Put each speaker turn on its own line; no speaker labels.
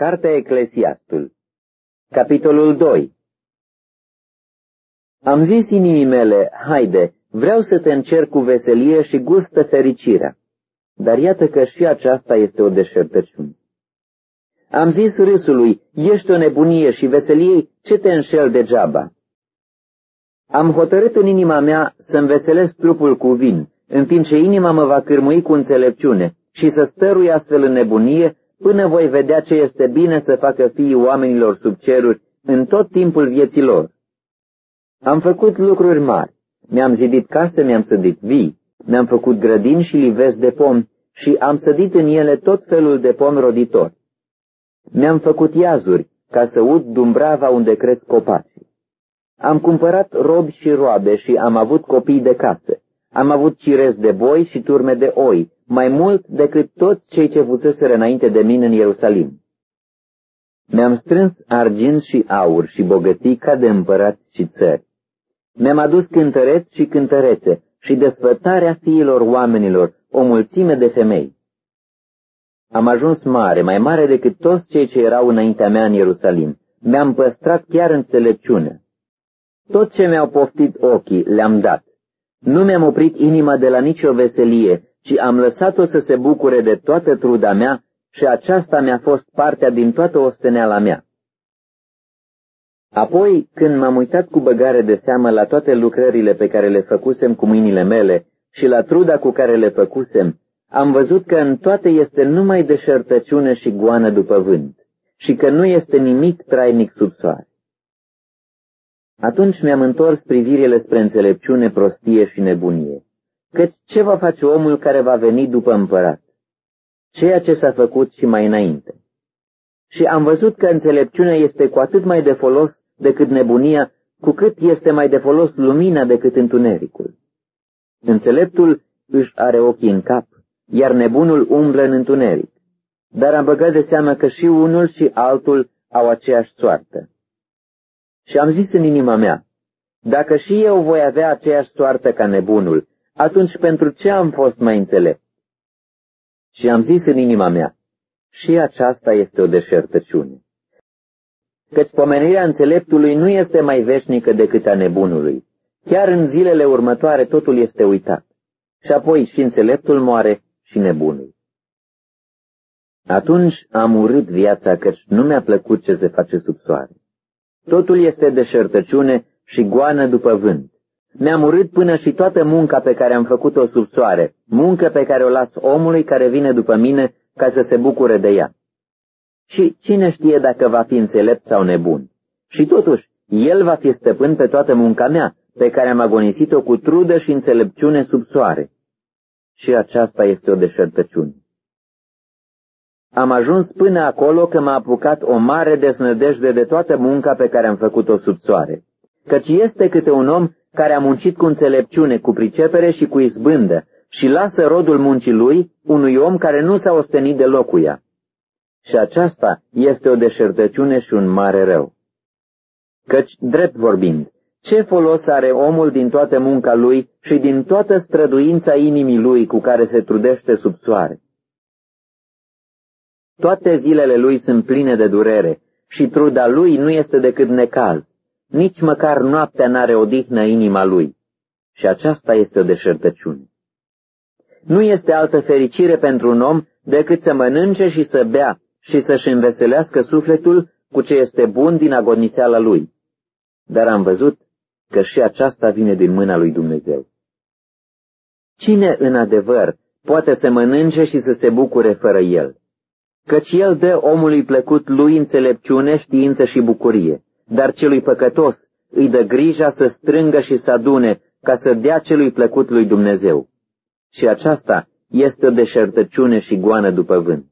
Cartea Eclesiastul Capitolul 2 Am zis inimii mele, haide, vreau să te încerc cu veselie și gustă fericirea, dar iată că și aceasta este o deșertăciune. Am zis râsului, ești o nebunie și veseliei, ce te înșel degeaba? Am hotărât în inima mea să înveselesc trupul cu vin, în timp ce inima mă va cârmui cu înțelepciune și să stărui astfel în nebunie, până voi vedea ce este bine să facă fiii oamenilor sub ceruri în tot timpul vieții lor. Am făcut lucruri mari, mi-am zidit case, mi-am sădit vii, mi-am făcut grădini și livezi de pomi și am sădit în ele tot felul de pomi roditori. Mi-am făcut iazuri ca să ud dumbrava unde cresc copacii. Am cumpărat robi și roabe și am avut copii de casă. Am avut cirez de boi și turme de oi, mai mult decât toți cei ce fuseseră înainte de mine în Ierusalim. Mi-am strâns argint și aur și bogății ca de împărați și țări. Mi-am adus cântăreți și cântărețe și desfătarea fiilor oamenilor, o mulțime de femei. Am ajuns mare, mai mare decât toți cei ce erau înaintea mea în Ierusalim. Mi-am păstrat chiar înțelepciune. Tot ce mi-au poftit ochii le-am dat. Nu mi-am oprit inima de la nicio veselie, ci am lăsat-o să se bucure de toată truda mea și aceasta mi-a fost partea din toată osteneala mea. Apoi, când m-am uitat cu băgare de seamă la toate lucrările pe care le făcusem cu mâinile mele și la truda cu care le făcusem, am văzut că în toate este numai deșertăciune și goană după vânt și că nu este nimic trainic sub soare. Atunci mi-am întors privirile spre înțelepciune, prostie și nebunie. Căci ce va face omul care va veni după împărat? Ceea ce s-a făcut și mai înainte. Și am văzut că înțelepciunea este cu atât mai de folos decât nebunia, cu cât este mai de folos lumina decât întunericul. Înțeleptul își are ochii în cap, iar nebunul umblă în întuneric. Dar am băgat de seamă că și unul și altul au aceeași soartă. Și am zis în inima mea, dacă și eu voi avea aceeași soartă ca nebunul, atunci pentru ce am fost mai înțelept? Și am zis în inima mea, și aceasta este o deșertăciune. Căci pomenirea înțeleptului nu este mai veșnică decât a nebunului. Chiar în zilele următoare totul este uitat. Și apoi și înțeleptul moare și nebunul. Atunci am urât viața, căci nu mi-a plăcut ce se face sub soare. Totul este deșertăciune și goană după vânt. Mi-am urât până și toată munca pe care am făcut-o sub soare, muncă pe care o las omului care vine după mine ca să se bucure de ea. Și cine știe dacă va fi înțelept sau nebun? Și totuși, el va fi stăpân pe toată munca mea, pe care am agonisit-o cu trudă și înțelepciune sub soare. Și aceasta este o deșertăciune. Am ajuns până acolo că m-a apucat o mare desnădejde de toată munca pe care am făcut-o sub soare. Căci este câte un om care a muncit cu înțelepciune, cu pricepere și cu izbândă, și lasă rodul muncii lui unui om care nu s-a ostenit de locuia. Și aceasta este o deșertăciune și un mare rău. Căci, drept vorbind, ce folos are omul din toată munca lui și din toată străduința inimii lui cu care se trudește sub soare? Toate zilele lui sunt pline de durere și truda lui nu este decât necaz. Nici măcar noaptea n-are odihnă inima lui. Și aceasta este o deșertăciune. Nu este altă fericire pentru un om decât să mănânce și să bea și să-și înveselească sufletul cu ce este bun din agoniseala lui. Dar am văzut că și aceasta vine din mâna lui Dumnezeu. Cine în adevăr poate să mănânce și să se bucure fără el? Căci el dă omului plăcut lui înțelepciune, știință și bucurie, dar celui păcătos îi dă grija să strângă și să adune ca să dea celui plăcut lui Dumnezeu. Și aceasta este o deșertăciune și goană după vânt.